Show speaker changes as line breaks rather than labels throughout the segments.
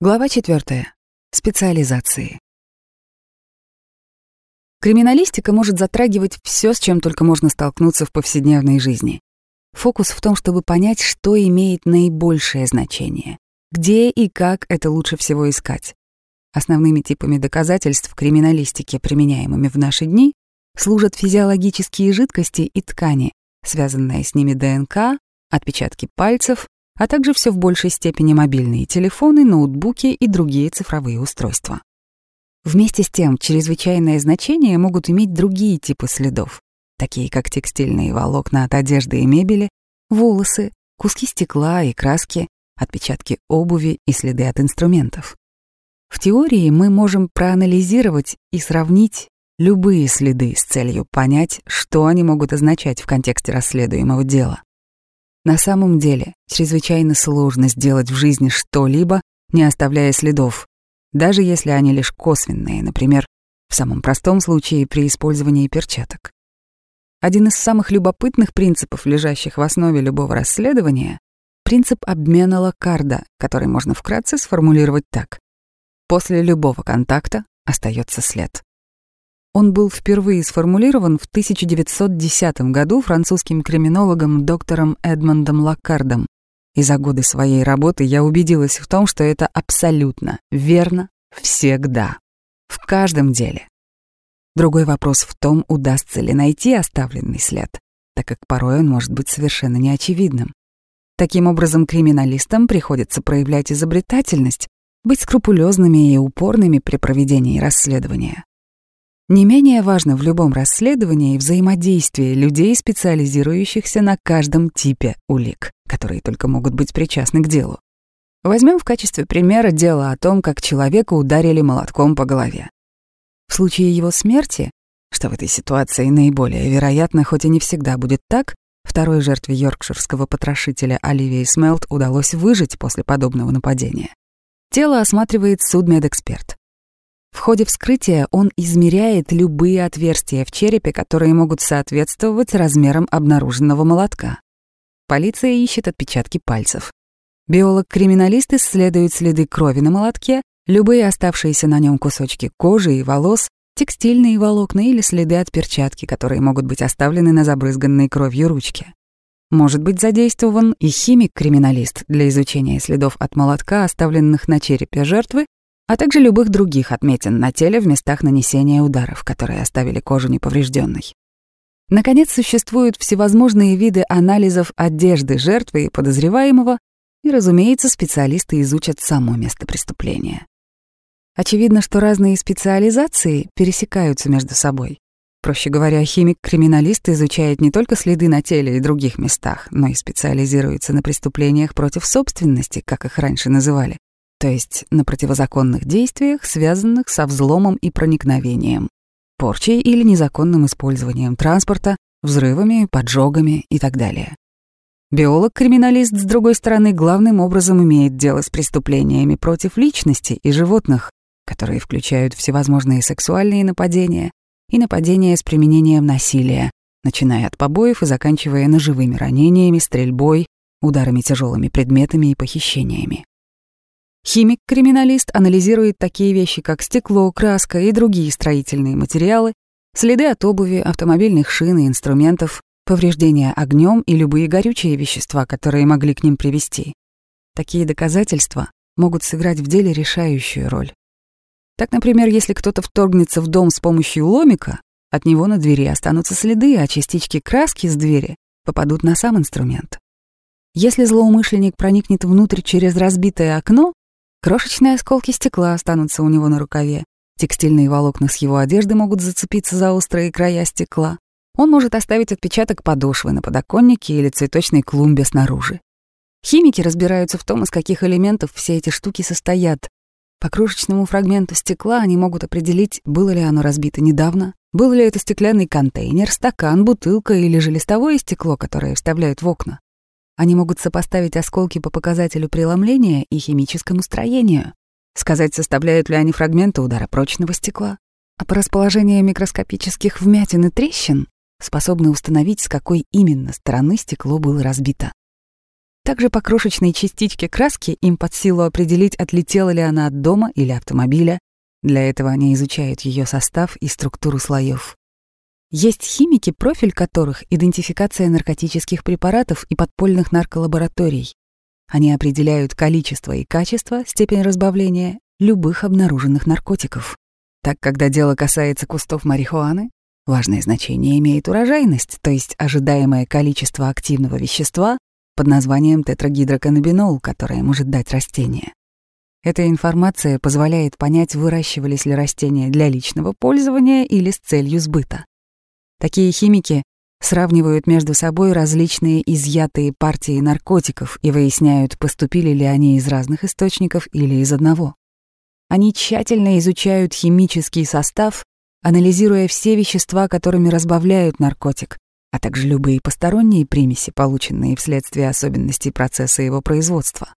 Глава 4. Специализации. Криминалистика может затрагивать все, с чем только можно столкнуться в повседневной жизни. Фокус в том, чтобы понять, что имеет наибольшее значение, где и как это лучше всего искать. Основными типами доказательств криминалистики, применяемыми в наши дни, служат физиологические жидкости и ткани, связанные с ними ДНК, отпечатки пальцев, а также все в большей степени мобильные телефоны, ноутбуки и другие цифровые устройства. Вместе с тем, чрезвычайное значение могут иметь другие типы следов, такие как текстильные волокна от одежды и мебели, волосы, куски стекла и краски, отпечатки обуви и следы от инструментов. В теории мы можем проанализировать и сравнить любые следы с целью понять, что они могут означать в контексте расследуемого дела. На самом деле, чрезвычайно сложно сделать в жизни что-либо, не оставляя следов, даже если они лишь косвенные, например, в самом простом случае при использовании перчаток. Один из самых любопытных принципов, лежащих в основе любого расследования, принцип обмена Локарда, который можно вкратце сформулировать так. После любого контакта остается след. Он был впервые сформулирован в 1910 году французским криминологом доктором Эдмондом Лаккардом. И за годы своей работы я убедилась в том, что это абсолютно верно всегда, в каждом деле. Другой вопрос в том, удастся ли найти оставленный след, так как порой он может быть совершенно неочевидным. Таким образом, криминалистам приходится проявлять изобретательность, быть скрупулезными и упорными при проведении расследования. Не менее важно в любом расследовании взаимодействие людей, специализирующихся на каждом типе улик, которые только могут быть причастны к делу. Возьмем в качестве примера дело о том, как человека ударили молотком по голове. В случае его смерти, что в этой ситуации наиболее вероятно, хоть и не всегда будет так, второй жертве йоркширского потрошителя Оливии Смелт удалось выжить после подобного нападения. Тело осматривает судмедэксперт. В ходе вскрытия он измеряет любые отверстия в черепе, которые могут соответствовать размерам обнаруженного молотка. Полиция ищет отпечатки пальцев. Биолог-криминалист исследует следы крови на молотке, любые оставшиеся на нем кусочки кожи и волос, текстильные волокна или следы от перчатки, которые могут быть оставлены на забрызганной кровью ручке. Может быть задействован и химик-криминалист для изучения следов от молотка, оставленных на черепе жертвы, а также любых других отметин на теле в местах нанесения ударов, которые оставили кожу неповрежденной. Наконец, существуют всевозможные виды анализов одежды жертвы и подозреваемого, и, разумеется, специалисты изучат само место преступления. Очевидно, что разные специализации пересекаются между собой. Проще говоря, химик-криминалист изучает не только следы на теле и других местах, но и специализируется на преступлениях против собственности, как их раньше называли то есть на противозаконных действиях, связанных со взломом и проникновением, порчей или незаконным использованием транспорта, взрывами, поджогами и так далее. Биолог-криминалист, с другой стороны, главным образом имеет дело с преступлениями против личности и животных, которые включают всевозможные сексуальные нападения и нападения с применением насилия, начиная от побоев и заканчивая ножевыми ранениями, стрельбой, ударами тяжелыми предметами и похищениями. Химик-криминалист анализирует такие вещи, как стекло, краска и другие строительные материалы, следы от обуви, автомобильных шин и инструментов, повреждения огнем и любые горючие вещества, которые могли к ним привести. Такие доказательства могут сыграть в деле решающую роль. Так, например, если кто-то вторгнется в дом с помощью ломика, от него на двери останутся следы, а частички краски с двери попадут на сам инструмент. Если злоумышленник проникнет внутрь через разбитое окно, Крошечные осколки стекла останутся у него на рукаве. Текстильные волокна с его одежды могут зацепиться за острые края стекла. Он может оставить отпечаток подошвы на подоконнике или цветочной клумбе снаружи. Химики разбираются в том, из каких элементов все эти штуки состоят. По крошечному фрагменту стекла они могут определить, было ли оно разбито недавно, был ли это стеклянный контейнер, стакан, бутылка или же листовое стекло, которое вставляют в окна. Они могут сопоставить осколки по показателю преломления и химическому строению, сказать, составляют ли они фрагменты удара прочного стекла, а по расположению микроскопических вмятин и трещин способны установить, с какой именно стороны стекло было разбито. Также по крошечной частичке краски им под силу определить, отлетела ли она от дома или автомобиля. Для этого они изучают ее состав и структуру слоев. Есть химики, профиль которых — идентификация наркотических препаратов и подпольных нарколабораторий. Они определяют количество и качество, степень разбавления любых обнаруженных наркотиков. Так, когда дело касается кустов марихуаны, важное значение имеет урожайность, то есть ожидаемое количество активного вещества под названием тетрагидроканнабинол, которое может дать растение. Эта информация позволяет понять, выращивались ли растения для личного пользования или с целью сбыта. Такие химики сравнивают между собой различные изъятые партии наркотиков и выясняют, поступили ли они из разных источников или из одного. Они тщательно изучают химический состав, анализируя все вещества, которыми разбавляют наркотик, а также любые посторонние примеси, полученные вследствие особенностей процесса его производства.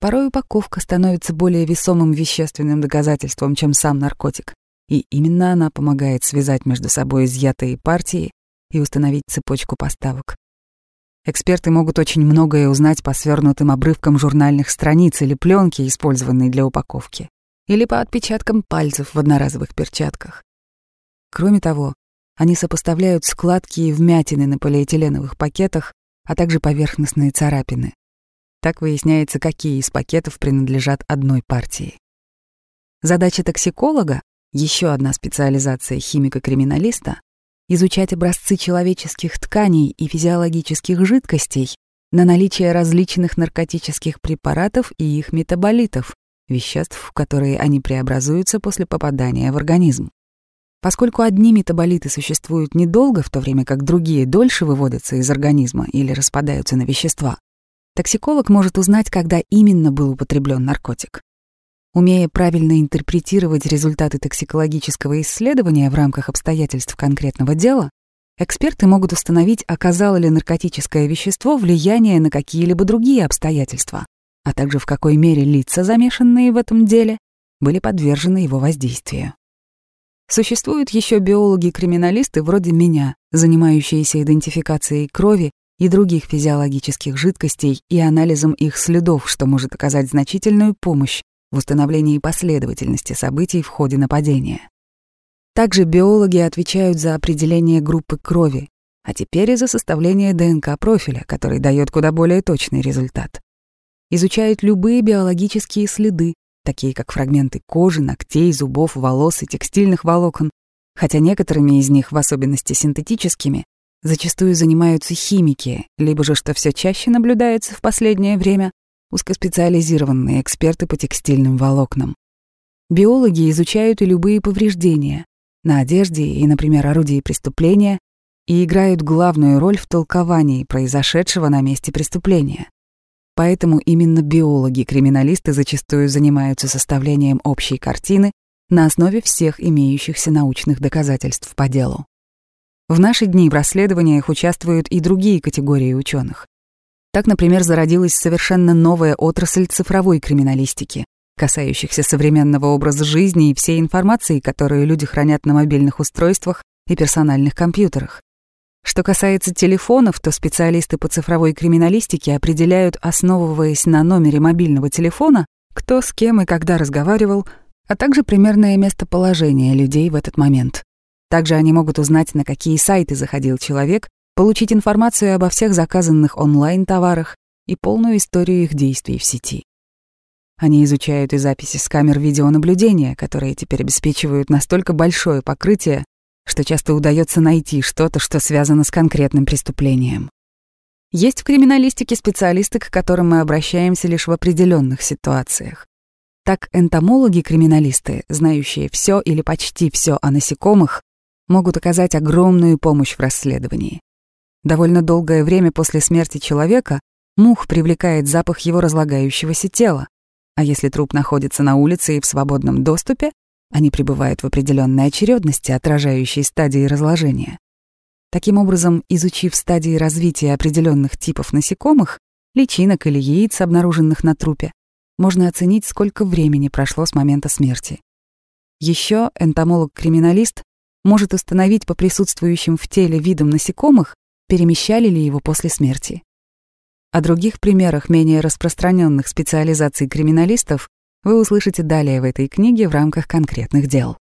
Порой упаковка становится более весомым вещественным доказательством, чем сам наркотик, и именно она помогает связать между собой изъятые партии и установить цепочку поставок. Эксперты могут очень многое узнать по свернутым обрывкам журнальных страниц или пленки, использованной для упаковки, или по отпечаткам пальцев в одноразовых перчатках. Кроме того, они сопоставляют складки и вмятины на полиэтиленовых пакетах, а также поверхностные царапины. Так выясняется, какие из пакетов принадлежат одной партии. Задача токсиколога, еще одна специализация химика-криминалиста, изучать образцы человеческих тканей и физиологических жидкостей на наличие различных наркотических препаратов и их метаболитов, веществ, которые они преобразуются после попадания в организм. Поскольку одни метаболиты существуют недолго, в то время как другие дольше выводятся из организма или распадаются на вещества, токсиколог может узнать, когда именно был употреблен наркотик. Умея правильно интерпретировать результаты токсикологического исследования в рамках обстоятельств конкретного дела, эксперты могут установить, оказало ли наркотическое вещество влияние на какие-либо другие обстоятельства, а также в какой мере лица, замешанные в этом деле, были подвержены его воздействию. Существуют еще биологи-криминалисты вроде меня, занимающиеся идентификацией крови и других физиологических жидкостей и анализом их следов, что может оказать значительную помощь в установлении последовательности событий в ходе нападения. Также биологи отвечают за определение группы крови, а теперь и за составление ДНК-профиля, который дает куда более точный результат. Изучают любые биологические следы, такие как фрагменты кожи, ногтей, зубов, волос и текстильных волокон, хотя некоторыми из них, в особенности синтетическими, зачастую занимаются химики, либо же, что все чаще наблюдается в последнее время, узкоспециализированные эксперты по текстильным волокнам. Биологи изучают и любые повреждения на одежде и, например, орудии преступления и играют главную роль в толковании произошедшего на месте преступления. Поэтому именно биологи-криминалисты зачастую занимаются составлением общей картины на основе всех имеющихся научных доказательств по делу. В наши дни в расследованиях участвуют и другие категории ученых. Так, например, зародилась совершенно новая отрасль цифровой криминалистики, касающихся современного образа жизни и всей информации, которую люди хранят на мобильных устройствах и персональных компьютерах. Что касается телефонов, то специалисты по цифровой криминалистике определяют, основываясь на номере мобильного телефона, кто с кем и когда разговаривал, а также примерное местоположение людей в этот момент. Также они могут узнать, на какие сайты заходил человек получить информацию обо всех заказанных онлайн-товарах и полную историю их действий в сети. Они изучают и записи с камер видеонаблюдения, которые теперь обеспечивают настолько большое покрытие, что часто удается найти что-то, что связано с конкретным преступлением. Есть в криминалистике специалисты, к которым мы обращаемся лишь в определенных ситуациях. Так энтомологи-криминалисты, знающие все или почти все о насекомых, могут оказать огромную помощь в расследовании. Довольно долгое время после смерти человека мух привлекает запах его разлагающегося тела, а если труп находится на улице и в свободном доступе, они пребывают в определенной очередности, отражающей стадии разложения. Таким образом, изучив стадии развития определенных типов насекомых, личинок или яиц, обнаруженных на трупе, можно оценить, сколько времени прошло с момента смерти. Еще энтомолог-криминалист может установить по присутствующим в теле видам насекомых, перемещали ли его после смерти. О других примерах менее распространенных специализаций криминалистов вы услышите далее в этой книге в рамках конкретных дел.